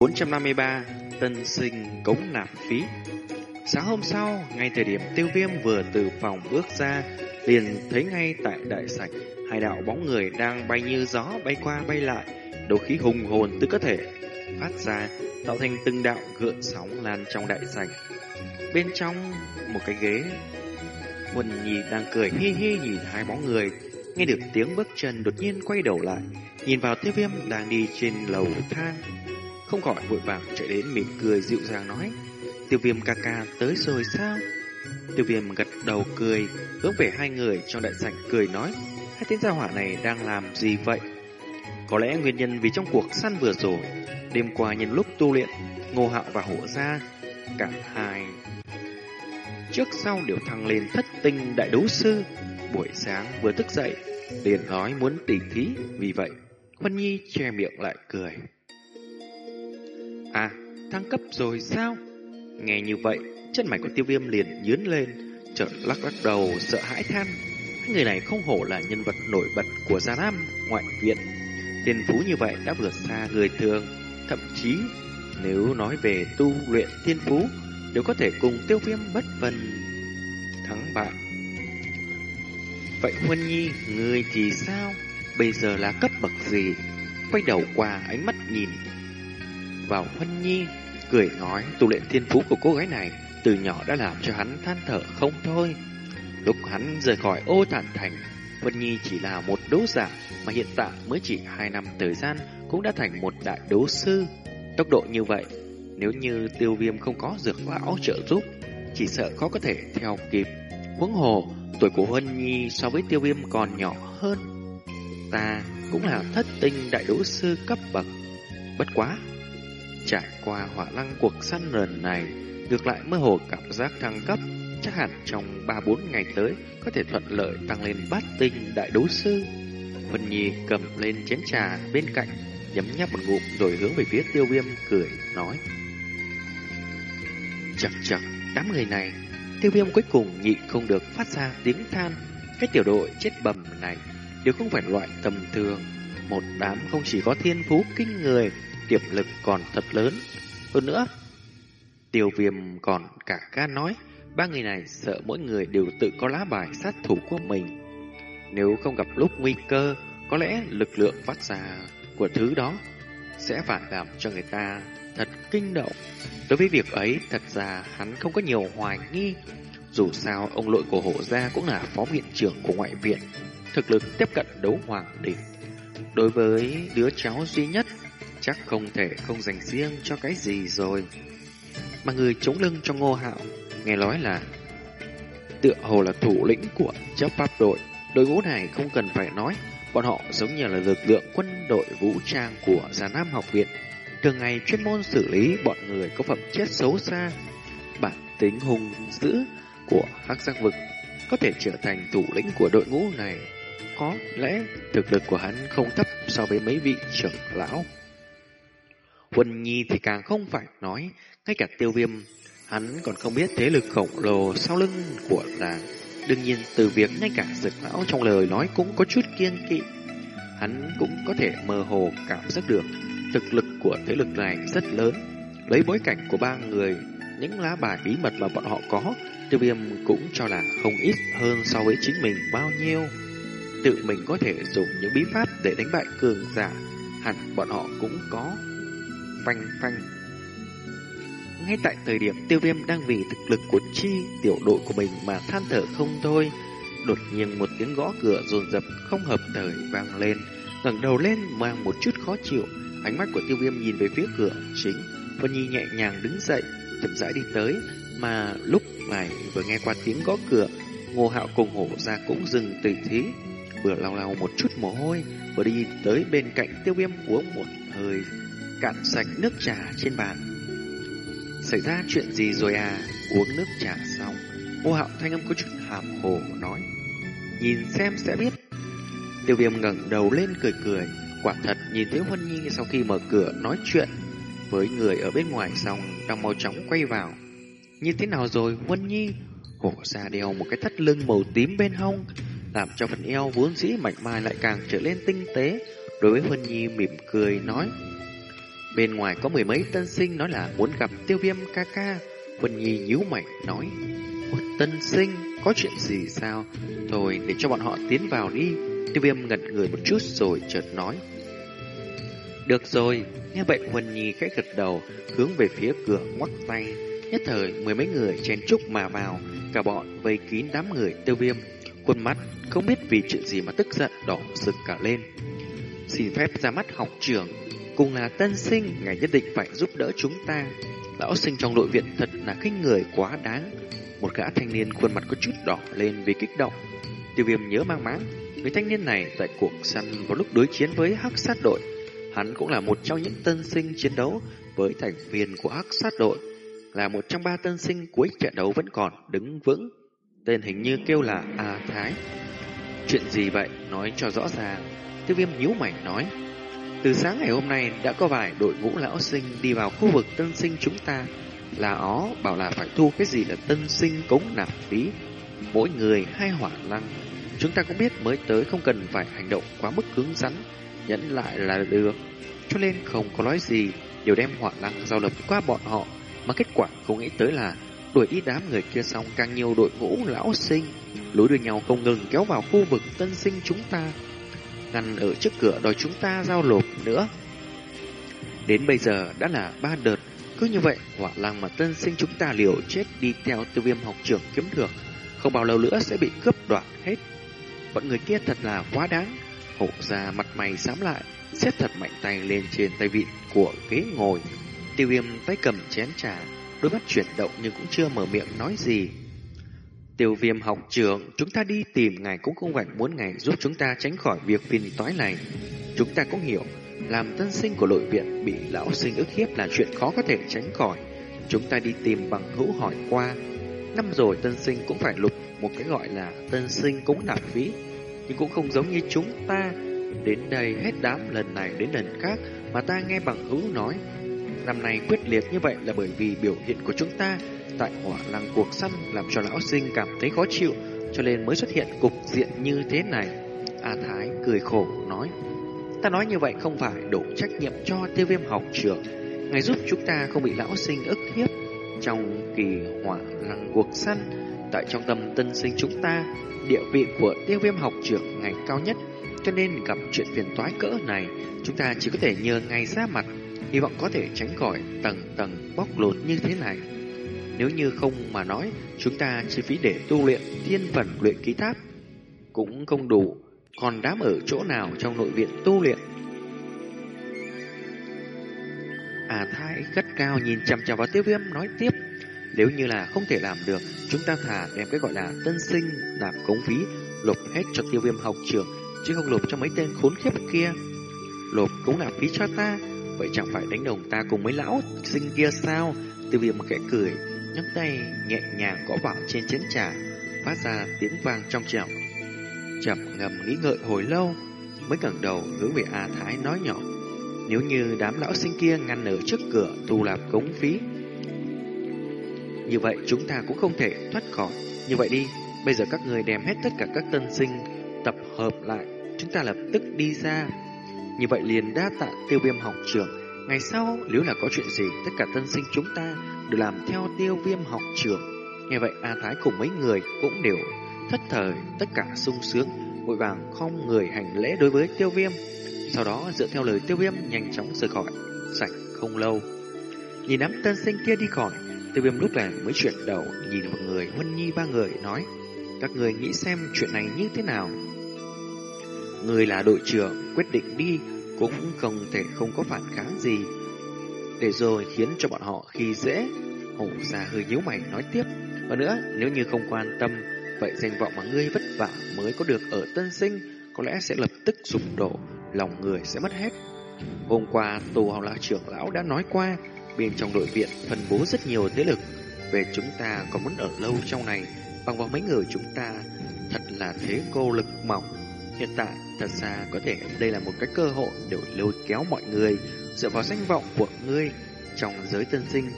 453 Tân sinh cống nạp phí Sáng hôm sau, ngay thời điểm tiêu viêm vừa từ phòng bước ra, liền thấy ngay tại đại sảnh, hai đạo bóng người đang bay như gió bay qua bay lại, đấu khí hùng hồn từ cơ thể phát ra, tạo thành từng đạo gợn sóng lan trong đại sảnh. Bên trong một cái ghế, Huân Nhi đang cười hi hi nhìn hai bóng người, nghe được tiếng bước chân đột nhiên quay đầu lại, nhìn vào tiêu viêm đang đi trên lầu thang không khỏi vội vàng chạy đến mỉm cười dịu dàng nói, tiêu viêm ca ca tới rồi sao? Tiêu viêm gật đầu cười, hướng về hai người trong đại sảnh cười nói, hai tên gia hỏa này đang làm gì vậy? Có lẽ nguyên nhân vì trong cuộc săn vừa rồi, đêm qua nhân lúc tu luyện, ngô hạo và hổ ra cả hai trước sau đều thăng lên thất tinh đại đấu sư. Buổi sáng vừa thức dậy, liền nói muốn tỉ thí, vì vậy Huân Nhi che miệng lại cười. À, thăng cấp rồi sao? Nghe như vậy, chân mày của tiêu viêm liền nhướn lên, chợt lắc lắc đầu sợ hãi than. Người này không hổ là nhân vật nổi bật của Gia Nam ngoại viện. Tiền phú như vậy đã vượt xa người thường, thậm chí nếu nói về tu luyện thiên phú, đều có thể cùng tiêu viêm bất phần thắng bại. Vậy Huân Nhi, người thì sao? Bây giờ là cấp bậc gì? Quay đầu qua ánh mắt nhìn vào Huân Nhi, cười nói tu luyện thiên phú của cô gái này từ nhỏ đã làm cho hắn than thở không thôi. Lúc hắn rời khỏi ô thản thành, Huân Nhi chỉ là một đấu giả mà hiện tại mới chỉ hai năm thời gian cũng đã thành một đại đấu sư. Tốc độ như vậy, nếu như tiêu viêm không có dược lão trợ giúp, chỉ sợ khó có thể theo kịp. Huống hồ, tuổi của Huân Nhi so với tiêu viêm còn nhỏ hơn. Ta cũng là thất tinh đại đấu sư cấp bậc. Bất quá, Trải qua hỏa lăng cuộc săn lần này, ngược lại mơ hồ cảm giác thăng cấp, chắc hẳn trong 3-4 ngày tới có thể thuận lợi tăng lên bát tinh đại đấu sư. Vân Nhi cầm lên chén trà bên cạnh, nhấm nháp một ngụm rồi hướng về phía tiêu viêm cười, nói. Chật chật, đám người này, tiêu viêm cuối cùng nhị không được phát ra tiếng than. Cái tiểu đội chết bầm này đều không phải loại tầm thường. Một đám không chỉ có thiên phú kinh người, tiềm lực còn thật lớn. Hơn nữa, tiêu viêm còn cả ca nói, ba người này sợ mỗi người đều tự có lá bài sát thủ của mình. Nếu không gặp lúc nguy cơ, có lẽ lực lượng phát ra của thứ đó sẽ phản làm cho người ta thật kinh động. Đối với việc ấy, thật ra hắn không có nhiều hoài nghi. Dù sao, ông lội của hộ gia cũng là phó viện trưởng của ngoại viện, thực lực tiếp cận đấu hoàng đỉnh. Đối với đứa cháu duy nhất chắc không thể không dành riêng cho cái gì rồi. Mà người chống lưng cho ngô hạo, nghe nói là tựa hồ là thủ lĩnh của chấp pháp đội. Đội ngũ này không cần phải nói, bọn họ giống như là lực lượng quân đội vũ trang của Già Nam học viện. Thường ngày chuyên môn xử lý bọn người có phẩm chất xấu xa, bản tính hung dữ của hắc giác vực có thể trở thành thủ lĩnh của đội ngũ này. Có lẽ thực lực của hắn không thấp so với mấy vị trưởng lão. Quân Nhi thì càng không phải nói, ngay cả tiêu viêm, hắn còn không biết thế lực khổng lồ sau lưng của làng. Đương nhiên từ việc ngay cả dực lão trong lời nói cũng có chút kiên kỵ. Hắn cũng có thể mơ hồ cảm giác được thực lực của thế lực này rất lớn. Lấy bối cảnh của ba người, những lá bài bí mật mà bọn họ có, tiêu viêm cũng cho là không ít hơn so với chính mình bao nhiêu. Tự mình có thể dùng những bí pháp để đánh bại cường giả, hẳn bọn họ cũng có phanh phanh. Ngay tại thời điểm tiêu viêm đang vì thực lực của chi tiểu đội của mình mà than thở không thôi, đột nhiên một tiếng gõ cửa rồn rập không hợp thời vang lên, ngẩng đầu lên mang một chút khó chịu, ánh mắt của tiêu viêm nhìn về phía cửa chính, Vân Nhi nhẹ nhàng đứng dậy, chậm rãi đi tới, mà lúc này vừa nghe qua tiếng gõ cửa, Ngô Hạo cùng hổ ra cũng dừng tỉ thí, vừa lau lau một chút mồ hôi, vừa đi tới bên cạnh tiêu viêm uống một hơi cạn sạch nước trà trên bàn. Xảy ra chuyện gì rồi à? Uống nước trà xong, Ngô Hạo thanh âm có chút hàm hồ nói. Nhìn xem sẽ biết. Tiêu viêm ngẩng đầu lên cười cười. Quả thật nhìn thấy Huân Nhi sau khi mở cửa nói chuyện với người ở bên ngoài xong đang mau chóng quay vào. Như thế nào rồi Huân Nhi? Hổ ra đeo một cái thắt lưng màu tím bên hông, làm cho phần eo vốn dĩ mảnh mai lại càng trở lên tinh tế. Đối với Huân Nhi mỉm cười nói, Bên ngoài có mười mấy tân sinh nói là muốn gặp tiêu viêm ca ca. Quân Nhi nhíu mày nói. Một tân sinh, có chuyện gì sao? Thôi để cho bọn họ tiến vào đi. Tiêu viêm ngẩn người một chút rồi chợt nói. Được rồi, nghe vậy Huân Nhi khẽ gật đầu, hướng về phía cửa ngoắc tay. Nhất thời mười mấy người chen chúc mà vào, cả bọn vây kín đám người tiêu viêm. Khuôn mắt không biết vì chuyện gì mà tức giận đỏ rực cả lên. Xin phép ra mắt học trưởng, cùng là tân sinh, ngài nhất định phải giúp đỡ chúng ta. Lão sinh trong đội viện thật là khinh người quá đáng. Một gã thanh niên khuôn mặt có chút đỏ lên vì kích động. Tiêu viêm nhớ mang máng, người thanh niên này tại cuộc săn vào lúc đối chiến với hắc sát đội. Hắn cũng là một trong những tân sinh chiến đấu với thành viên của hắc sát đội. Là một trong ba tân sinh cuối trận đấu vẫn còn đứng vững. Tên hình như kêu là A Thái. Chuyện gì vậy? Nói cho rõ ràng. Tiêu viêm nhíu mày nói. Từ sáng ngày hôm nay đã có vài đội ngũ lão sinh đi vào khu vực tân sinh chúng ta. Là ó bảo là phải thu cái gì là tân sinh cống nạp phí. Mỗi người hai hỏa lăng. Chúng ta cũng biết mới tới không cần phải hành động quá mức cứng rắn. Nhẫn lại là được. Cho nên không có nói gì. Đều đem hỏa lăng giao lập qua bọn họ. Mà kết quả không nghĩ tới là đuổi ít đám người kia xong càng nhiều đội ngũ lão sinh. Lối đuôi nhau không ngừng kéo vào khu vực tân sinh chúng ta ngăn ở trước cửa đòi chúng ta giao lộp nữa. Đến bây giờ đã là ba đợt, cứ như vậy họa lang mà tân sinh chúng ta liều chết đi theo tiêu viêm học trưởng kiếm thưởng, không bao lâu nữa sẽ bị cướp đoạt hết. Bọn người kia thật là quá đáng, hổ ra mặt mày sám lại, xếp thật mạnh tay lên trên tay vịn của ghế ngồi. Tiêu viêm tay cầm chén trà, đôi mắt chuyển động nhưng cũng chưa mở miệng nói gì. Tiêu viêm học trưởng, chúng ta đi tìm ngài cũng không phải muốn ngài giúp chúng ta tránh khỏi việc phiền toái này. Chúng ta cũng hiểu, làm tân sinh của nội viện bị lão sinh ức hiếp là chuyện khó có thể tránh khỏi. Chúng ta đi tìm bằng hữu hỏi qua. Năm rồi tân sinh cũng phải lục một cái gọi là tân sinh cũng nạp phí. Nhưng cũng không giống như chúng ta. Đến đây hết đám lần này đến lần khác mà ta nghe bằng hữu nói. Năm nay quyết liệt như vậy là bởi vì biểu hiện của chúng ta tại hỏa lăng cuộc săn làm cho lão sinh cảm thấy khó chịu, cho nên mới xuất hiện cục diện như thế này. A Thái cười khổ nói, ta nói như vậy không phải đổ trách nhiệm cho tiêu viêm học trưởng, ngài giúp chúng ta không bị lão sinh ức hiếp. Trong kỳ hỏa lăng cuộc săn, tại trong tâm tân sinh chúng ta, địa vị của tiêu viêm học trưởng ngày cao nhất, cho nên gặp chuyện phiền toái cỡ này, chúng ta chỉ có thể nhờ ngài ra mặt, hy vọng có thể tránh khỏi tầng tầng bóc lột như thế này. Nếu như không mà nói, chúng ta chi phí để tu luyện thiên phần luyện ký tháp cũng không đủ, còn đám ở chỗ nào trong nội viện tu luyện. À thái gắt cao nhìn chằm chằm vào tiêu viêm nói tiếp, nếu như là không thể làm được, chúng ta thả đem cái gọi là tân sinh làm cống phí, lột hết cho tiêu viêm học trưởng, chứ không lột cho mấy tên khốn khiếp kia. Lột cũng là phí cho ta, vậy chẳng phải đánh đồng ta cùng mấy lão sinh kia sao? Tiêu viêm khẽ cười, nhấc tay nhẹ nhàng gõ vào trên chén trà, phát ra tiếng vang trong trẻo. Chậm ngầm nghĩ ngợi hồi lâu, mới ngẩng đầu hướng về A Thái nói nhỏ. Nếu như đám lão sinh kia ngăn ở trước cửa tu lạp cống phí, như vậy chúng ta cũng không thể thoát khỏi. Như vậy đi, bây giờ các người đem hết tất cả các tân sinh tập hợp lại, chúng ta lập tức đi ra. Như vậy liền đa tạ tiêu viêm học trưởng. Ngày sau, nếu là có chuyện gì, tất cả tân sinh chúng ta được làm theo tiêu viêm học trưởng. Nghe vậy A Thái cùng mấy người cũng đều thất thời, tất cả sung sướng, vội vàng không người hành lễ đối với tiêu viêm. Sau đó dựa theo lời tiêu viêm nhanh chóng rời khỏi, sạch không lâu. Nhìn đám tân sinh kia đi khỏi, tiêu viêm lúc này mới chuyển đầu nhìn một người Huân Nhi ba người nói Các người nghĩ xem chuyện này như thế nào? Người là đội trưởng quyết định đi cũng không thể không có phản kháng gì để rồi khiến cho bọn họ khi dễ. Hùng già hơi nhíu mày nói tiếp. Và nữa, nếu như không quan tâm, vậy danh vọng mà ngươi vất vả mới có được ở tân sinh, có lẽ sẽ lập tức sụp đổ, lòng người sẽ mất hết. Hôm qua, tù học là trưởng lão đã nói qua, bên trong đội viện phân bố rất nhiều thế lực. Về chúng ta có muốn ở lâu trong này, bằng vào mấy người chúng ta, thật là thế cô lực mỏng. Hiện tại, thật ra có thể đây là một cái cơ hội để lôi kéo mọi người dựa vào danh vọng của ngươi trong giới tân sinh.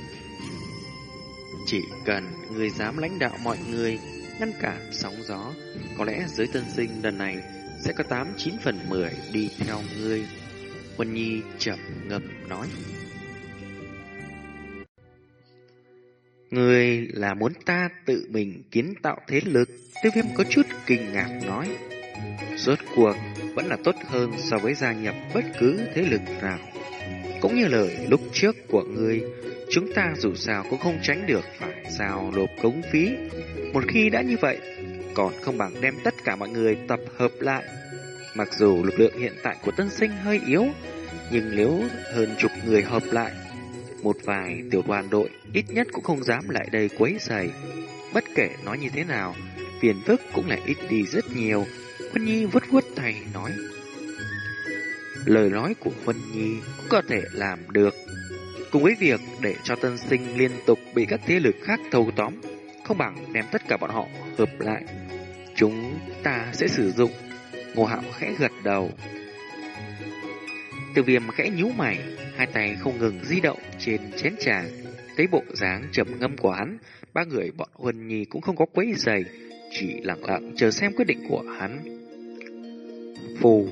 Chỉ cần ngươi dám lãnh đạo mọi người, ngăn cản sóng gió, có lẽ giới tân sinh lần này sẽ có 8 9 phần 10 đi theo ngươi. quân Nhi chậm ngập nói. Người là muốn ta tự mình kiến tạo thế lực, tiêu viêm có chút kinh ngạc nói. Rốt cuộc vẫn là tốt hơn so với gia nhập bất cứ thế lực nào. Cũng như lời lúc trước của người, chúng ta dù sao cũng không tránh được phải giao nộp cống phí. Một khi đã như vậy, còn không bằng đem tất cả mọi người tập hợp lại. Mặc dù lực lượng hiện tại của tân sinh hơi yếu, nhưng nếu hơn chục người hợp lại, một vài tiểu đoàn đội ít nhất cũng không dám lại đây quấy rầy. Bất kể nói như thế nào, phiền phức cũng lại ít đi rất nhiều. Quân Nhi vứt vuốt tay nói. Lời nói của Vân Nhi cũng có thể làm được. Cùng với việc để cho tân sinh liên tục bị các thế lực khác thâu tóm, không bằng đem tất cả bọn họ hợp lại. Chúng ta sẽ sử dụng. Ngô Hạo khẽ gật đầu. Từ viêm khẽ nhíu mày, hai tay không ngừng di động trên chén trà. Thấy bộ dáng chậm ngâm của hắn, ba người bọn Huân Nhi cũng không có quấy giày, chỉ lặng lặng chờ xem quyết định của hắn. Phù,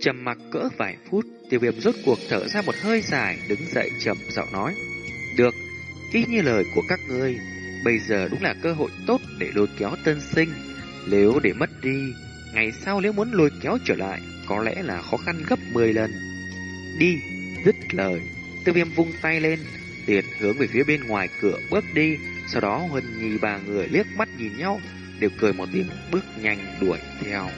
trầm mặc cỡ vài phút, tiêu viêm rốt cuộc thở ra một hơi dài, đứng dậy trầm giọng nói. Được, ý như lời của các ngươi, bây giờ đúng là cơ hội tốt để lôi kéo tân sinh. Nếu để mất đi, ngày sau nếu muốn lôi kéo trở lại, có lẽ là khó khăn gấp 10 lần. Đi, dứt lời, tiêu viêm vung tay lên, liền hướng về phía bên ngoài cửa bước đi, sau đó Huân Nhi ba người liếc mắt nhìn nhau, đều cười một tiếng bước nhanh đuổi theo.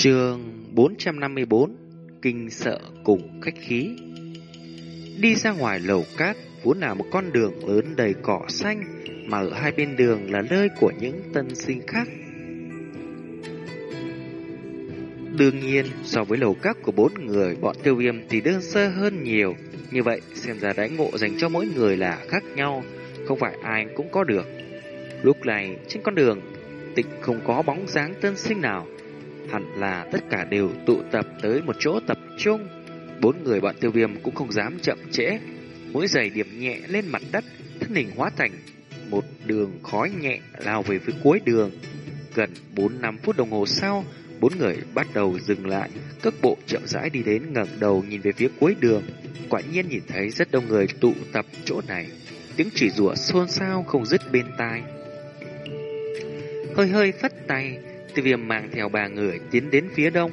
Trường 454 Kinh sợ cùng khách khí Đi ra ngoài lầu cát vốn là một con đường lớn đầy cỏ xanh mà ở hai bên đường là nơi của những tân sinh khác. Đương nhiên, so với lầu cát của bốn người, bọn tiêu viêm thì đơn sơ hơn nhiều. Như vậy, xem ra đãi ngộ dành cho mỗi người là khác nhau, không phải ai cũng có được. Lúc này, trên con đường, tịnh không có bóng dáng tân sinh nào. Hẳn là tất cả đều tụ tập tới một chỗ tập trung. Bốn người bọn tiêu viêm cũng không dám chậm trễ. Mỗi giày điểm nhẹ lên mặt đất, thân hình hóa thành một đường khói nhẹ lao về phía cuối đường. Gần 4-5 phút đồng hồ sau, bốn người bắt đầu dừng lại, cước bộ chậm rãi đi đến ngẩng đầu nhìn về phía cuối đường. Quả nhiên nhìn thấy rất đông người tụ tập chỗ này, tiếng chỉ rủa xôn xao không dứt bên tai. Hơi hơi phất tay, tiêu viêm mang theo ba người tiến đến phía đông.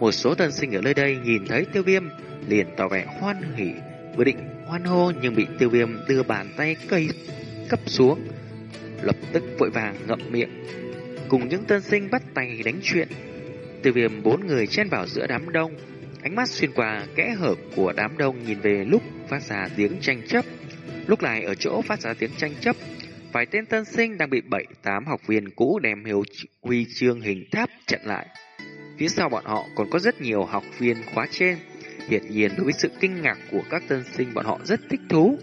Một số tân sinh ở nơi đây nhìn thấy tiêu viêm, liền tỏ vẻ hoan hỉ, vừa định hoan hô nhưng bị tiêu viêm đưa bàn tay cây cấp xuống, lập tức vội vàng ngậm miệng, cùng những tân sinh bắt tay đánh chuyện. Tiêu viêm bốn người chen vào giữa đám đông, ánh mắt xuyên qua kẽ hở của đám đông nhìn về lúc phát ra tiếng tranh chấp. Lúc này ở chỗ phát ra tiếng tranh chấp, vài tên tân sinh đang bị bảy tám học viên cũ đem hiệu huy chương hình tháp chặn lại. Phía sau bọn họ còn có rất nhiều học viên khóa trên. Hiển nhiên đối với sự kinh ngạc của các tân sinh bọn họ rất thích thú,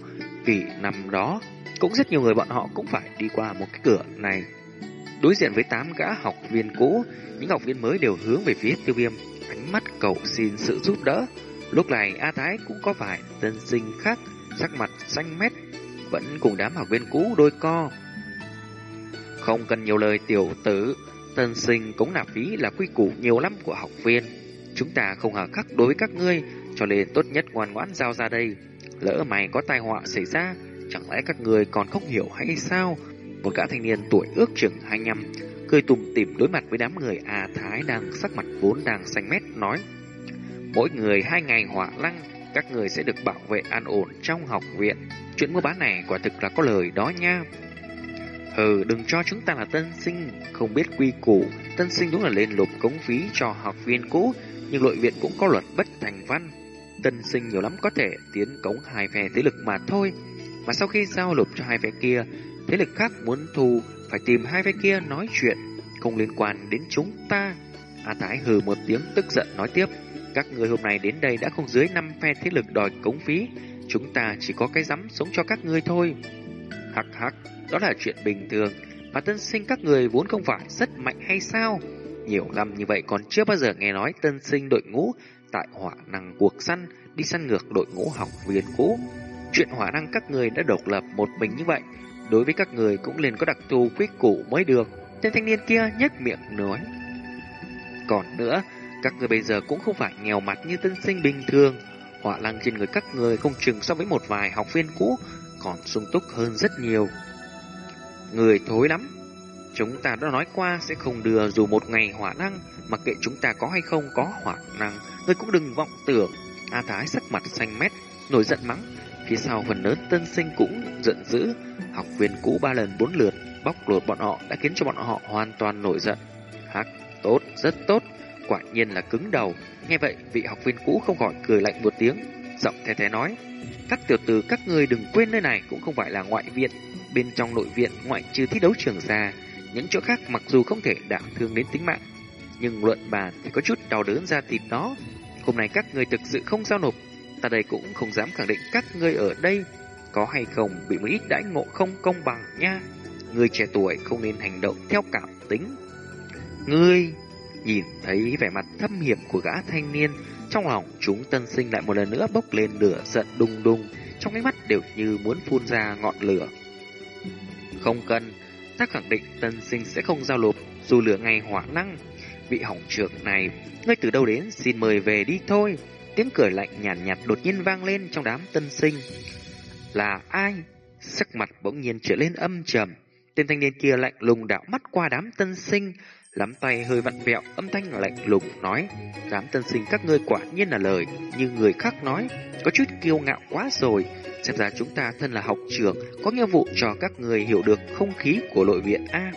vì năm đó cũng rất nhiều người bọn họ cũng phải đi qua một cái cửa này. Đối diện với tám gã học viên cũ, những học viên mới đều hướng về phía tiêu viêm, ánh mắt cầu xin sự giúp đỡ. Lúc này A Thái cũng có vài tân sinh khác, sắc mặt xanh mét, vẫn cùng đám học viên cũ đôi co. Không cần nhiều lời tiểu tử, tân sinh cũng nạp phí là quy củ nhiều lắm của học viên. Chúng ta không hà khắc đối với các ngươi, cho nên tốt nhất ngoan ngoãn giao ra đây. Lỡ mày có tai họa xảy ra, Chẳng lẽ các người còn không hiểu hay sao? Một gã thanh niên tuổi ước chừng 25, cười tùm tìm đối mặt với đám người A Thái đang sắc mặt vốn đang xanh mét nói. Mỗi người hai ngày hỏa lăng, các người sẽ được bảo vệ an ổn trong học viện. Chuyện mua bán này quả thực là có lời đó nha. Ừ, đừng cho chúng ta là tân sinh, không biết quy củ. Tân sinh đúng là lên lục cống phí cho học viên cũ, nhưng nội viện cũng có luật bất thành văn. Tân sinh nhiều lắm có thể tiến cống hai phe thế lực mà thôi. Mà sau khi giao lục cho hai phe kia, thế lực khác muốn thù phải tìm hai phe kia nói chuyện, không liên quan đến chúng ta. A Thái hừ một tiếng tức giận nói tiếp, các người hôm nay đến đây đã không dưới năm phe thế lực đòi cống phí, chúng ta chỉ có cái dám sống cho các ngươi thôi. Hắc hắc, đó là chuyện bình thường, mà tân sinh các người vốn không phải rất mạnh hay sao? Nhiều năm như vậy còn chưa bao giờ nghe nói tân sinh đội ngũ tại hỏa năng cuộc săn đi săn ngược đội ngũ học viên cũ. Chuyện hỏa năng các người đã độc lập một mình như vậy, đối với các người cũng nên có đặc thù quyết củ mới được. Tên thanh niên kia nhếch miệng nói. Còn nữa, các người bây giờ cũng không phải nghèo mặt như tân sinh bình thường. Họa lăng trên người các người không chừng so với một vài học viên cũ còn sung túc hơn rất nhiều. Người thối lắm. Chúng ta đã nói qua sẽ không đưa dù một ngày hỏa năng, mặc kệ chúng ta có hay không có hỏa năng, người cũng đừng vọng tưởng. A Thái sắc mặt xanh mét, nổi giận mắng. Phía sau phần lớn tân sinh cũng giận dữ, học viên cũ ba lần bốn lượt bóc lột bọn họ đã khiến cho bọn họ hoàn toàn nổi giận. Hắc, tốt, rất tốt, quả nhiên là cứng đầu. Nghe vậy, vị học viên cũ không khỏi cười lạnh một tiếng, giọng the thế nói: "Các tiểu tử các ngươi đừng quên nơi này cũng không phải là ngoại viện, bên trong nội viện ngoại trừ thi đấu trường ra, những chỗ khác mặc dù không thể đả thương đến tính mạng, nhưng luận bàn thì có chút đau đớn ra thịt đó. Hôm nay các ngươi thực sự không giao nộp, ta đây cũng không dám khẳng định các ngươi ở đây có hay không bị một ít đãi ngộ không công bằng nha. Người trẻ tuổi không nên hành động theo cảm tính. Ngươi nhìn thấy vẻ mặt thâm hiểm của gã thanh niên, trong lòng chúng tân sinh lại một lần nữa bốc lên lửa giận đùng đùng, trong ánh mắt đều như muốn phun ra ngọn lửa. Không cần, ta khẳng định tân sinh sẽ không giao lộp dù lửa ngay hỏa năng. Vị hỏng trưởng này, ngươi từ đâu đến xin mời về đi thôi. Tiếng cười lạnh nhàn nhạt, nhạt đột nhiên vang lên trong đám tân sinh. Là ai? Sắc mặt bỗng nhiên trở lên âm trầm. Tên thanh niên kia lạnh lùng đạo mắt qua đám tân sinh, lắm tay hơi vặn vẹo, âm thanh lạnh lùng nói: "Đám tân sinh các ngươi quả nhiên là lời như người khác nói, có chút kiêu ngạo quá rồi, xem ra chúng ta thân là học trưởng, có nghĩa vụ cho các người hiểu được không khí của nội viện a."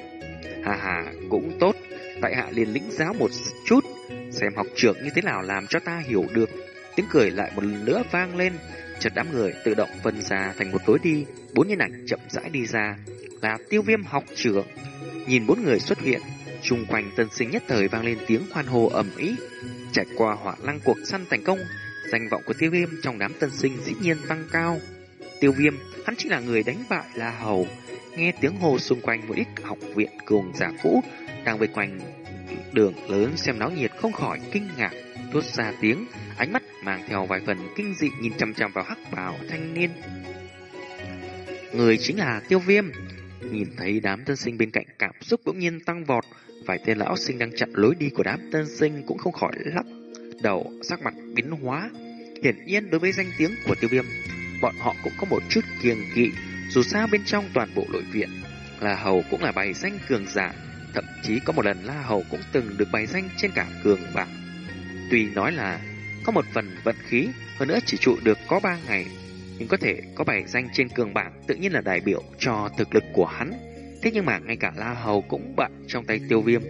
Hà hà, cũng tốt, tại hạ liền lĩnh giáo một chút, xem học trưởng như thế nào làm cho ta hiểu được. Tiếng cười lại một lần nữa vang lên, chợt đám người tự động phân ra thành một lối đi, bốn nhân ảnh chậm rãi đi ra, là tiêu viêm học trưởng. Nhìn bốn người xuất hiện, Trung quanh tân sinh nhất thời vang lên tiếng hoan hô ầm ĩ. Trải qua hỏa lăng cuộc săn thành công, danh vọng của tiêu viêm trong đám tân sinh dĩ nhiên tăng cao. Tiêu viêm, hắn chính là người đánh bại La Hầu. Nghe tiếng hô xung quanh một ít học viện cường giả cũ đang vây quanh đường lớn xem náo nhiệt không khỏi kinh ngạc, thốt ra tiếng, ánh mắt mang theo vài phần kinh dị nhìn chăm chăm vào hắc bào thanh niên. Người chính là Tiêu Viêm. Nhìn thấy đám tân sinh bên cạnh cảm xúc bỗng nhiên tăng vọt, vài tên lão sinh đang chặn lối đi của đám tân sinh cũng không khỏi lắc đầu, sắc mặt biến hóa. Hiển nhiên đối với danh tiếng của Tiêu Viêm, bọn họ cũng có một chút kiêng kỵ, dù sao bên trong toàn bộ nội viện, là hầu cũng là bài danh cường giả, thậm chí có một lần La Hầu cũng từng được bài danh trên cả cường bảng. Tuy nói là có một phần vận khí, hơn nữa chỉ trụ được có ba ngày, nhưng có thể có bài danh trên cường bảng tự nhiên là đại biểu cho thực lực của hắn. Thế nhưng mà ngay cả La Hầu cũng bận trong tay tiêu viêm.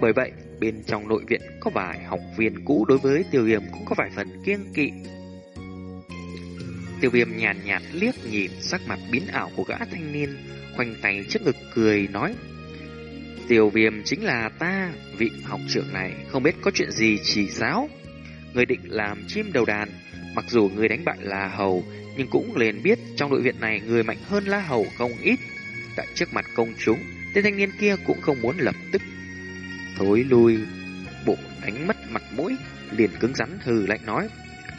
Bởi vậy, bên trong nội viện có vài học viên cũ đối với tiêu viêm cũng có vài phần kiêng kỵ. Tiêu viêm nhàn nhạt, nhạt liếc nhìn sắc mặt biến ảo của gã thanh niên, khoanh tay trước ngực cười nói. Tiêu viêm chính là ta, vị học trưởng này không biết có chuyện gì chỉ giáo. Người định làm chim đầu đàn, mặc dù người đánh bại là hầu, nhưng cũng liền biết trong đội viện này người mạnh hơn La Hầu không ít. Tại trước mặt công chúng, tên thanh niên kia cũng không muốn lập tức thối lui, bộ đánh mất mặt mũi, liền cứng rắn hừ lạnh nói.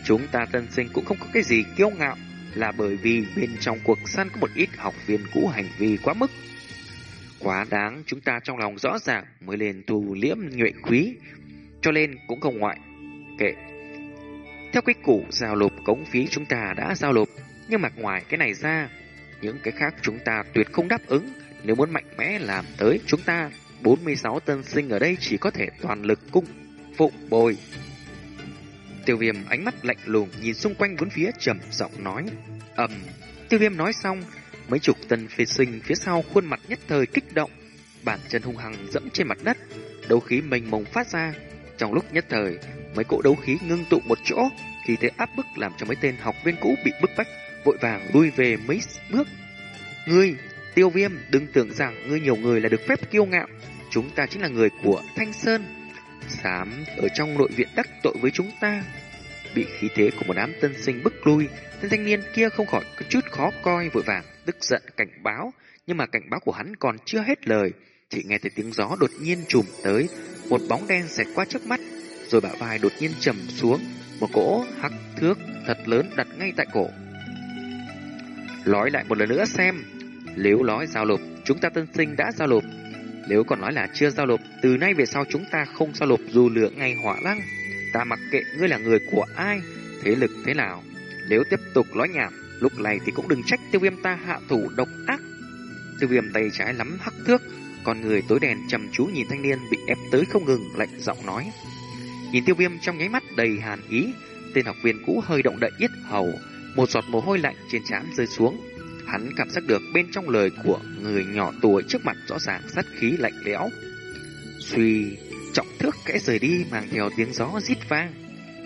Chúng ta tân sinh cũng không có cái gì kiêu ngạo, là bởi vì bên trong cuộc săn có một ít học viên cũ hành vi quá mức. Quá đáng chúng ta trong lòng rõ ràng mới lên thù liễm nhuệ quý, cho nên cũng không ngoại. Kệ, theo quy củ giao lộp cống phí chúng ta đã giao lộp, nhưng mặt ngoài cái này ra, những cái khác chúng ta tuyệt không đáp ứng. Nếu muốn mạnh mẽ làm tới, chúng ta 46 tân sinh ở đây chỉ có thể toàn lực cung phụ bồi. Tiêu viêm ánh mắt lạnh lùng nhìn xung quanh bốn phía trầm giọng nói. ầm tiêu viêm nói xong, mấy chục tân phi sinh phía sau khuôn mặt nhất thời kích động, bàn chân hung hăng dẫm trên mặt đất, đấu khí mênh mông phát ra. Trong lúc nhất thời, mấy cỗ đấu khí ngưng tụ một chỗ, khi thế áp bức làm cho mấy tên học viên cũ bị bức bách, vội vàng lui về mấy bước. Ngươi, tiêu viêm, đừng tưởng rằng ngươi nhiều người là được phép kiêu ngạo. Chúng ta chính là người của Thanh Sơn. sám ở trong nội viện đắc tội với chúng ta. Bị khí thế của một đám tân sinh bức lui, tên thanh niên kia không khỏi có chút khó coi vội vàng, tức giận cảnh báo. Nhưng mà cảnh báo của hắn còn chưa hết lời. Chỉ nghe thấy tiếng gió đột nhiên trùm tới, một bóng đen xẹt qua trước mắt, rồi bả vai đột nhiên trầm xuống, một cỗ hắc thước thật lớn đặt ngay tại cổ. Nói lại một lần nữa xem, Nếu nói giao lộp chúng ta tân sinh đã giao lộp Nếu còn nói là chưa giao lộp từ nay về sau chúng ta không giao lộp dù lửa ngay hỏa lăng. Ta mặc kệ ngươi là người của ai, thế lực thế nào. Nếu tiếp tục nói nhảm, lúc này thì cũng đừng trách tiêu viêm ta hạ thủ độc ác. Tiêu viêm tay trái lắm hắc thước, còn người tối đèn chăm chú nhìn thanh niên bị ép tới không ngừng, lạnh giọng nói. Nhìn tiêu viêm trong nháy mắt đầy hàn ý, tên học viên cũ hơi động đậy yết hầu, một giọt mồ hôi lạnh trên trán rơi xuống. Hắn cảm giác được bên trong lời của người nhỏ tuổi trước mặt rõ ràng sát khí lạnh lẽo. Suy, trọng thước kẽ rời đi mang theo tiếng gió rít vang.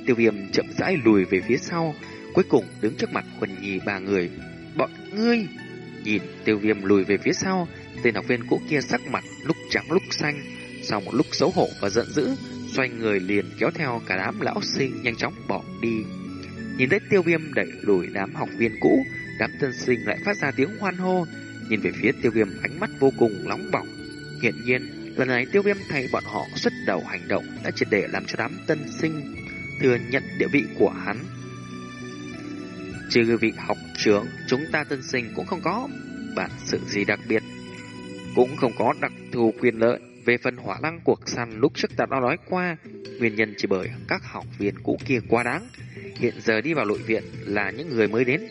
Tiêu viêm chậm rãi lùi về phía sau, cuối cùng đứng trước mặt quần nhì ba người. Bọn ngươi! Nhìn tiêu viêm lùi về phía sau, tên học viên cũ kia sắc mặt lúc trắng lúc xanh, sau một lúc xấu hổ và giận dữ, xoay người liền kéo theo cả đám lão sinh nhanh chóng bỏ đi. Nhìn thấy tiêu viêm đẩy lùi đám học viên cũ, đám tân sinh lại phát ra tiếng hoan hô, nhìn về phía tiêu viêm ánh mắt vô cùng nóng bỏng. Hiện nhiên, lần này tiêu viêm thay bọn họ xuất đầu hành động đã triệt để làm cho đám tân sinh thừa nhận địa vị của hắn. Trừ vị học trưởng, chúng ta tân sinh cũng không có bản sự gì đặc biệt, cũng không có đặc thù quyền lợi. Về phần hỏa lăng cuộc săn lúc trước ta đã nói qua, nguyên nhân chỉ bởi các học viên cũ kia quá đáng. Hiện giờ đi vào nội viện là những người mới đến,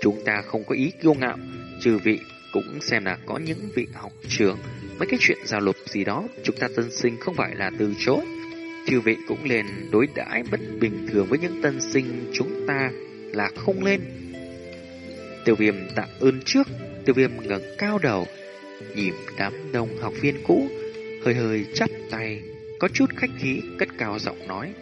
chúng ta không có ý kiêu ngạo, trừ vị cũng xem là có những vị học trưởng, mấy cái chuyện giao lục gì đó, chúng ta tân sinh không phải là từ chối. Trừ vị cũng lên đối đãi bất bình thường với những tân sinh chúng ta là không lên. Tiêu viêm tạ ơn trước, tiêu viêm ngẩng cao đầu, nhìn đám đông học viên cũ, hơi hơi chắp tay, có chút khách khí, cất cao giọng nói.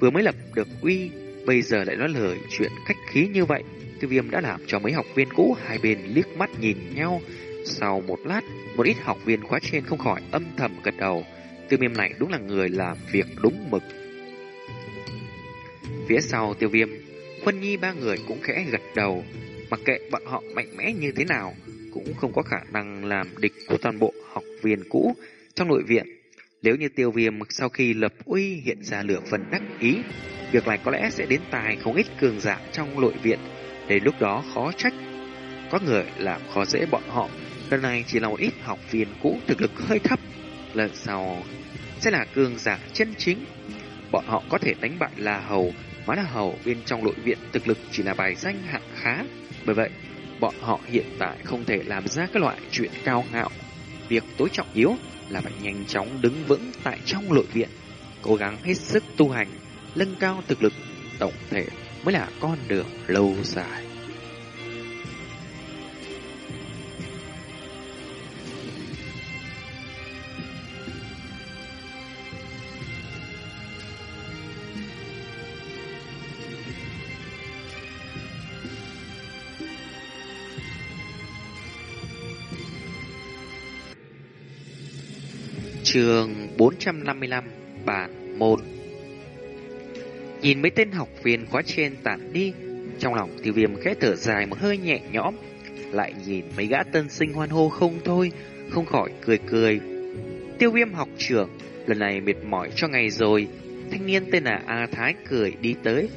Vừa mới lập được uy, bây giờ lại nói lời chuyện khách khí như vậy. Tiêu viêm đã làm cho mấy học viên cũ hai bên liếc mắt nhìn nhau. Sau một lát, một ít học viên khóa trên không khỏi âm thầm gật đầu. Tiêu viêm này đúng là người làm việc đúng mực. Phía sau tiêu viêm, Huân Nhi ba người cũng khẽ gật đầu. Mặc kệ bọn họ mạnh mẽ như thế nào, cũng không có khả năng làm địch của toàn bộ học viên cũ trong nội viện. Nếu như tiêu viêm sau khi lập uy hiện ra lửa phần đắc ý, việc này có lẽ sẽ đến tài không ít cường giả trong nội viện. Đến lúc đó khó trách. Có người làm khó dễ bọn họ. Lần này chỉ là một ít học viên cũ thực lực hơi thấp. Lần sau sẽ là cường giả chân chính. Bọn họ có thể đánh bại là Hầu, mà là Hầu bên trong nội viện thực lực chỉ là bài danh hạng khá. Bởi vậy, bọn họ hiện tại không thể làm ra các loại chuyện cao ngạo. Việc tối trọng yếu là phải nhanh chóng đứng vững tại trong nội viện, cố gắng hết sức tu hành, nâng cao thực lực tổng thể mới là con đường lâu dài. Trường 455 Bản môn. Nhìn mấy tên học viên khóa trên tản đi, Trong lòng tiêu viêm khẽ thở dài một hơi nhẹ nhõm, Lại nhìn mấy gã tân sinh hoan hô không thôi, Không khỏi cười cười. Tiêu viêm học trưởng, Lần này mệt mỏi cho ngày rồi. Thanh niên tên là A Thái cười đi tới,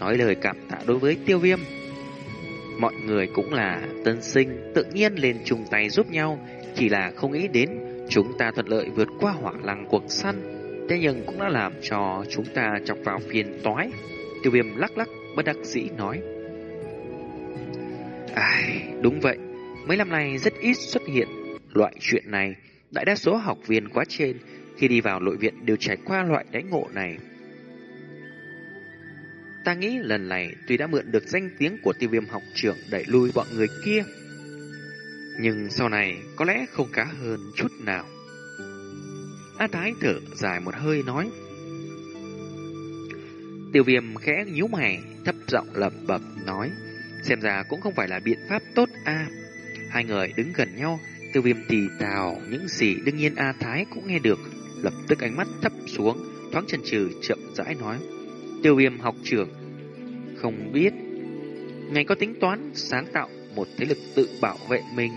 Nói lời cảm tạ đối với tiêu viêm. Mọi người cũng là tân sinh Tự nhiên lên chung tay giúp nhau, Chỉ là không nghĩ đến Chúng ta thuận lợi vượt qua hỏa lăng cuộc săn, thế nhưng cũng đã làm cho chúng ta chọc vào phiền toái. Tiêu viêm lắc lắc, bất đắc dĩ nói. Ai, đúng vậy, mấy năm nay rất ít xuất hiện loại chuyện này. Đại đa số học viên quá trên khi đi vào nội viện đều trải qua loại đánh ngộ này. Ta nghĩ lần này tuy đã mượn được danh tiếng của tiêu viêm học trưởng đẩy lui bọn người kia, nhưng sau này có lẽ không cá hơn chút nào. A Thái thở dài một hơi nói. Tiêu viêm khẽ nhíu mày, thấp giọng lẩm bẩm nói. Xem ra cũng không phải là biện pháp tốt a. Hai người đứng gần nhau, tiêu viêm tì tào những gì đương nhiên A Thái cũng nghe được. Lập tức ánh mắt thấp xuống, thoáng chần chừ chậm rãi nói. Tiêu viêm học trưởng, không biết. Ngài có tính toán sáng tạo một thế lực tự bảo vệ mình.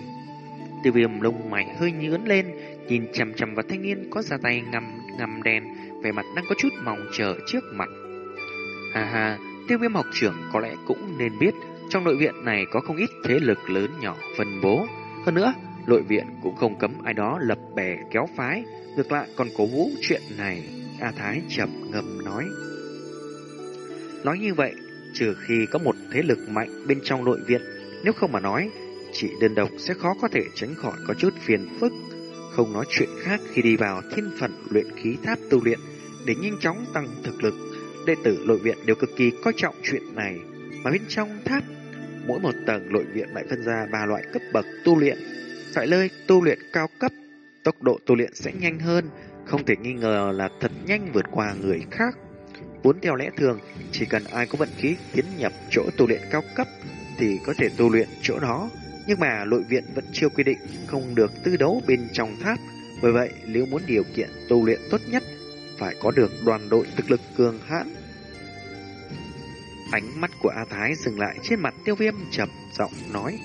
Tiêu viêm lông mày hơi nhướn lên, nhìn chằm chằm vào thanh niên có ra tay ngầm ngầm đen, vẻ mặt đang có chút mong chờ trước mặt. Hà hà, tiêu viêm học trưởng có lẽ cũng nên biết, trong nội viện này có không ít thế lực lớn nhỏ phân bố, Hơn nữa, nội viện cũng không cấm ai đó lập bè kéo phái, ngược lại còn cố vũ chuyện này. A Thái chậm ngầm nói. Nói như vậy, trừ khi có một thế lực mạnh bên trong nội viện, nếu không mà nói, chị đơn độc sẽ khó có thể tránh khỏi có chút phiền phức. Không nói chuyện khác khi đi vào thiên phận luyện khí tháp tu luyện để nhanh chóng tăng thực lực, đệ tử nội viện đều cực kỳ coi trọng chuyện này. Mà bên trong tháp, mỗi một tầng nội viện lại phân ra ba loại cấp bậc tu luyện. tại nơi tu luyện cao cấp, tốc độ tu luyện sẽ nhanh hơn, không thể nghi ngờ là thật nhanh vượt qua người khác. Vốn theo lẽ thường, chỉ cần ai có vận khí tiến nhập chỗ tu luyện cao cấp thì có thể tu luyện chỗ đó. Nhưng mà nội viện vẫn chưa quy định không được tư đấu bên trong tháp. Bởi vậy, nếu muốn điều kiện tu luyện tốt nhất, phải có được đoàn đội thực lực cường hãn. Ánh mắt của A Thái dừng lại trên mặt tiêu viêm chậm giọng nói.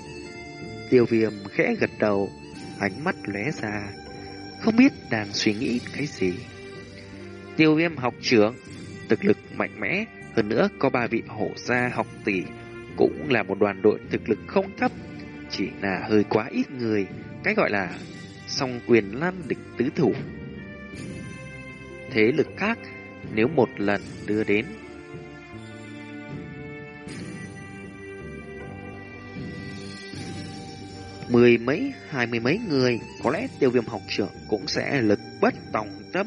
Tiêu viêm khẽ gật đầu, ánh mắt lóe ra, không biết đang suy nghĩ cái gì. Tiêu viêm học trưởng, thực lực mạnh mẽ, hơn nữa có ba vị hổ gia học tỷ, cũng là một đoàn đội thực lực không thấp, chỉ là hơi quá ít người, cái gọi là song quyền lan địch tứ thủ. Thế lực khác, nếu một lần đưa đến mười mấy, hai mươi mấy người, có lẽ tiêu viêm học trưởng cũng sẽ lực bất tòng tâm.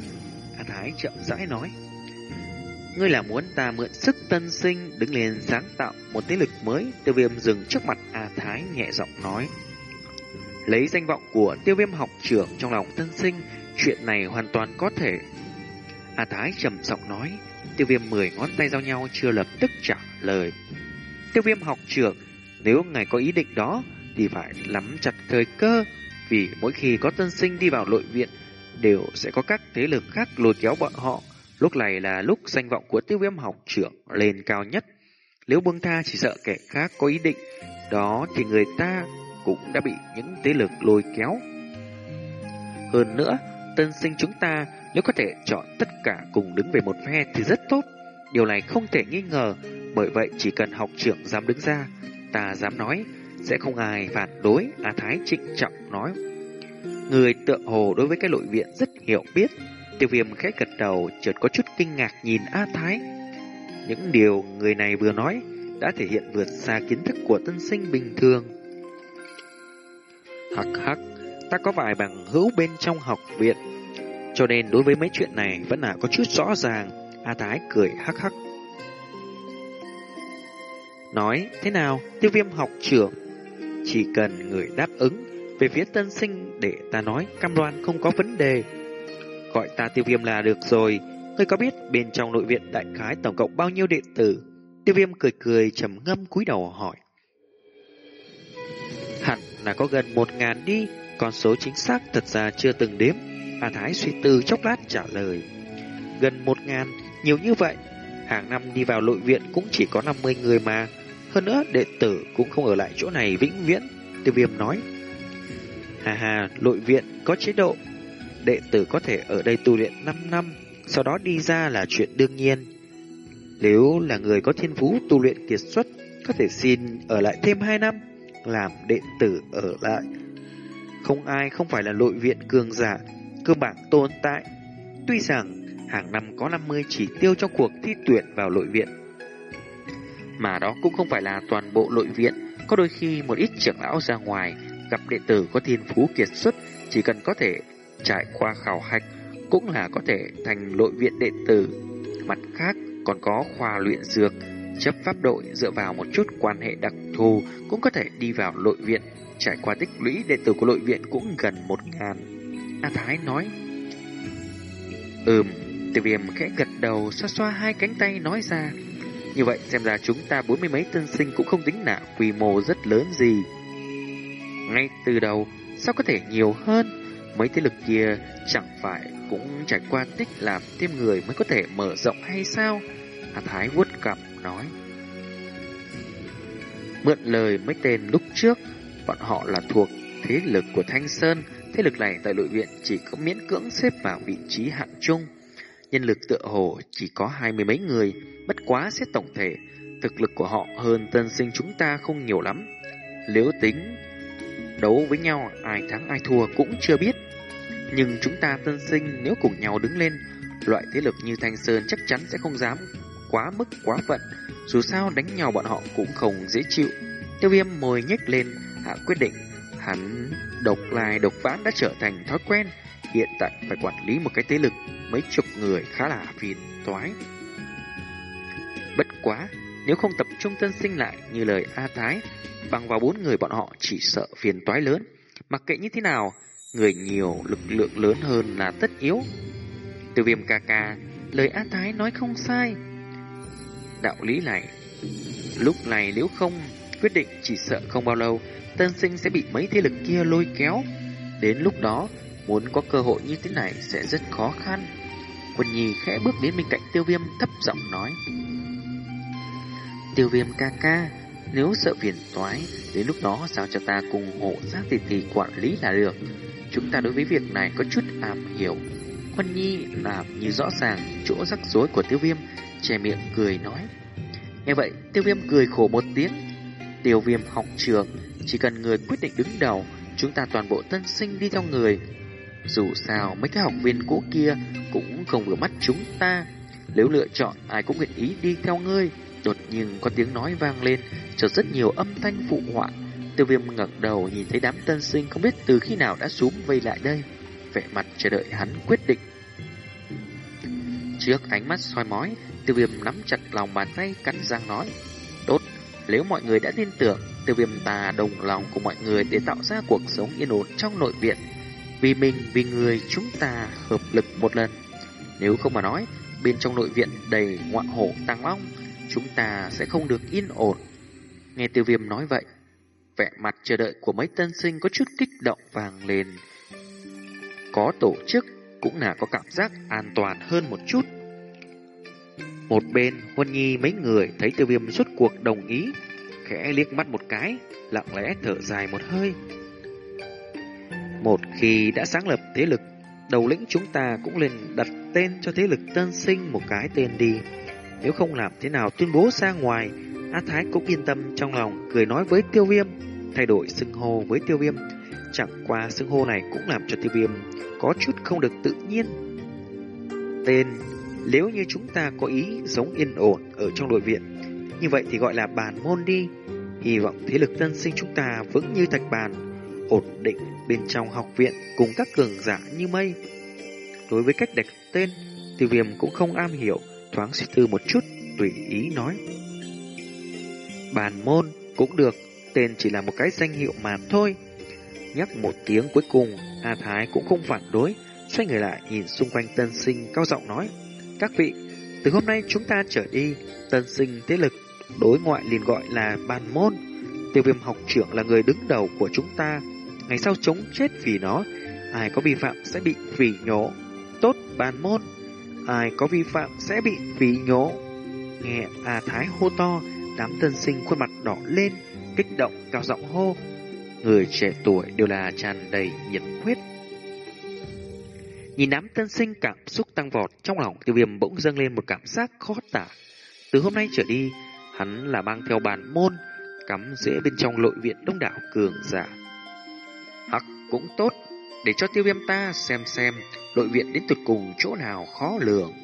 A Thái chậm rãi nói. Ngươi là muốn ta mượn sức tân sinh đứng lên sáng tạo một thế lực mới, tiêu viêm dừng trước mặt A Thái nhẹ giọng nói. Lấy danh vọng của tiêu viêm học trưởng trong lòng tân sinh, chuyện này hoàn toàn có thể. A Thái trầm giọng nói, tiêu viêm mười ngón tay giao nhau chưa lập tức trả lời. Tiêu viêm học trưởng, nếu ngài có ý định đó, thì phải nắm chặt thời cơ, vì mỗi khi có tân sinh đi vào nội viện, đều sẽ có các thế lực khác lôi kéo bọn họ. Lúc này là lúc danh vọng của tiêu viêm học trưởng lên cao nhất. Nếu buông tha chỉ sợ kẻ khác có ý định, đó thì người ta cũng đã bị những thế lực lôi kéo. Hơn nữa, tân sinh chúng ta nếu có thể chọn tất cả cùng đứng về một phe thì rất tốt. Điều này không thể nghi ngờ, bởi vậy chỉ cần học trưởng dám đứng ra, ta dám nói, sẽ không ai phản đối, A Thái trịnh trọng nói. Người tượng hồ đối với cái nội viện rất hiểu biết, tiêu viêm khẽ gật đầu chợt có chút kinh ngạc nhìn A Thái. Những điều người này vừa nói đã thể hiện vượt xa kiến thức của tân sinh bình thường. Hắc hắc, ta có vài bằng hữu bên trong học viện, cho nên đối với mấy chuyện này vẫn là có chút rõ ràng. A Thái cười hắc hắc. Nói thế nào, tiêu viêm học trưởng chỉ cần người đáp ứng về phía tân sinh để ta nói cam đoan không có vấn đề. Gọi ta tiêu viêm là được rồi. Ngươi có biết bên trong nội viện đại khái tổng cộng bao nhiêu đệ tử? Tiêu viêm cười cười trầm ngâm cúi đầu hỏi. Hẳn là có gần một ngàn đi, con số chính xác thật ra chưa từng đếm. A Thái suy tư chốc lát trả lời. Gần một ngàn, nhiều như vậy. Hàng năm đi vào nội viện cũng chỉ có 50 người mà. Hơn nữa, đệ tử cũng không ở lại chỗ này vĩnh viễn. Tiêu viêm nói. Hà hà, nội viện có chế độ. Đệ tử có thể ở đây tu luyện 5 năm, sau đó đi ra là chuyện đương nhiên. Nếu là người có thiên phú tu luyện kiệt xuất, có thể xin ở lại thêm 2 năm, làm đệ tử ở lại. Không ai không phải là nội viện cường giả, cơ bản tồn tại. Tuy rằng hàng năm có 50 chỉ tiêu cho cuộc thi tuyển vào nội viện, mà đó cũng không phải là toàn bộ nội viện, có đôi khi một ít trưởng lão ra ngoài gặp đệ tử có thiên phú kiệt xuất, chỉ cần có thể trải qua khảo hạch cũng là có thể thành nội viện đệ tử. Mặt khác còn có khoa luyện dược, chấp pháp đội dựa vào một chút quan hệ đặc thù cũng có thể đi vào nội viện. Trải qua tích lũy đệ tử của nội viện cũng gần một ngàn. A Thái nói. Ừm, tiêu viêm khẽ gật đầu xoa xoa hai cánh tay nói ra. Như vậy xem ra chúng ta bốn mươi mấy tân sinh cũng không tính là quy mô rất lớn gì. Ngay từ đầu, sao có thể nhiều hơn? Mấy thế lực kia chẳng phải cũng trải qua tích làm thêm người mới có thể mở rộng hay sao? Hà Thái vuốt cằm nói. Mượn lời mấy tên lúc trước, bọn họ là thuộc thế lực của Thanh Sơn. Thế lực này tại nội viện chỉ có miễn cưỡng xếp vào vị trí hạng trung. Nhân lực tựa hồ chỉ có hai mươi mấy người, bất quá xét tổng thể, thực lực của họ hơn tân sinh chúng ta không nhiều lắm. Nếu tính Đấu với nhau ai thắng ai thua cũng chưa biết. Nhưng chúng ta tân sinh nếu cùng nhau đứng lên, loại thế lực như Thanh Sơn chắc chắn sẽ không dám quá mức quá phận. Dù sao đánh nhau bọn họ cũng không dễ chịu. Tiêu viêm môi nhếch lên, hạ quyết định. Hắn độc lai độc vãn đã trở thành thói quen. Hiện tại phải quản lý một cái thế lực mấy chục người khá là phiền toái. Bất quá, nếu không tập trung tân sinh lại như lời A Thái, bằng vào bốn người bọn họ chỉ sợ phiền toái lớn. Mặc kệ như thế nào, người nhiều lực lượng lớn hơn là tất yếu. Từ viêm ca ca, lời A Thái nói không sai. Đạo lý này, lúc này nếu không quyết định chỉ sợ không bao lâu, tân sinh sẽ bị mấy thế lực kia lôi kéo. Đến lúc đó, muốn có cơ hội như thế này sẽ rất khó khăn. Quân Nhi khẽ bước đến bên cạnh tiêu viêm thấp giọng nói. Tiêu viêm ca ca, nếu sợ phiền toái, đến lúc đó sao cho ta cùng hộ giác tỷ tỷ quản lý là được. Chúng ta đối với việc này có chút am hiểu. Quân Nhi làm như rõ ràng chỗ rắc rối của tiêu viêm, che miệng cười nói. Nghe vậy, tiêu viêm cười khổ một tiếng. Tiêu viêm học trường, chỉ cần người quyết định đứng đầu, chúng ta toàn bộ tân sinh đi theo người. Dù sao, mấy cái học viên cũ kia cũng không vừa mắt chúng ta. Nếu lựa chọn, ai cũng nguyện ý đi theo ngươi nhưng có tiếng nói vang lên, chợt rất nhiều âm thanh phụ họa. Tiêu viêm ngẩng đầu nhìn thấy đám tân sinh không biết từ khi nào đã xuống vây lại đây. Vẻ mặt chờ đợi hắn quyết định. Trước ánh mắt soi mói, tiêu viêm nắm chặt lòng bàn tay cắn răng nói. Tốt, nếu mọi người đã tin tưởng, tiêu viêm ta đồng lòng của mọi người để tạo ra cuộc sống yên ổn trong nội viện. Vì mình, vì người chúng ta hợp lực một lần. Nếu không mà nói, bên trong nội viện đầy ngoạn hổ tăng long, chúng ta sẽ không được yên ổn. Nghe tiêu viêm nói vậy, vẻ mặt chờ đợi của mấy tân sinh có chút kích động vàng lên. Có tổ chức cũng là có cảm giác an toàn hơn một chút. Một bên, Huân Nhi mấy người thấy tiêu viêm suốt cuộc đồng ý, khẽ liếc mắt một cái, lặng lẽ thở dài một hơi. Một khi đã sáng lập thế lực, đầu lĩnh chúng ta cũng nên đặt tên cho thế lực tân sinh một cái tên đi. Nếu không làm thế nào tuyên bố ra ngoài, A Thái cũng yên tâm trong lòng, cười nói với tiêu viêm, thay đổi xưng hô với tiêu viêm. Chẳng qua xưng hô này cũng làm cho tiêu viêm có chút không được tự nhiên. Tên, nếu như chúng ta có ý giống yên ổn ở trong đội viện, như vậy thì gọi là bàn môn đi. Hy vọng thế lực tân sinh chúng ta vững như thạch bàn, ổn định bên trong học viện cùng các cường giả như mây. Đối với cách đặt tên, tiêu viêm cũng không am hiểu, thoáng suy tư một chút, tùy ý nói. Bàn môn cũng được, tên chỉ là một cái danh hiệu mà thôi. Nhắc một tiếng cuối cùng, A Thái cũng không phản đối, xoay người lại nhìn xung quanh tân sinh cao giọng nói. Các vị, từ hôm nay chúng ta trở đi, tân sinh thế lực đối ngoại liền gọi là bàn môn. Tiêu viêm học trưởng là người đứng đầu của chúng ta. Ngày sau chống chết vì nó, ai có vi phạm sẽ bị phỉ nhổ. Tốt bàn môn, ai có vi phạm sẽ bị phí nhổ. Nghe A Thái hô to, đám tân sinh khuôn mặt đỏ lên, kích động cao giọng hô. Người trẻ tuổi đều là tràn đầy nhiệt huyết. Nhìn đám tân sinh cảm xúc tăng vọt trong lòng tiêu viêm bỗng dâng lên một cảm giác khó tả. Từ hôm nay trở đi, hắn là mang theo bàn môn, cắm rễ bên trong nội viện đông đảo cường giả. Hắc cũng tốt, để cho tiêu viêm ta xem xem đội viện đến tuyệt cùng chỗ nào khó lường.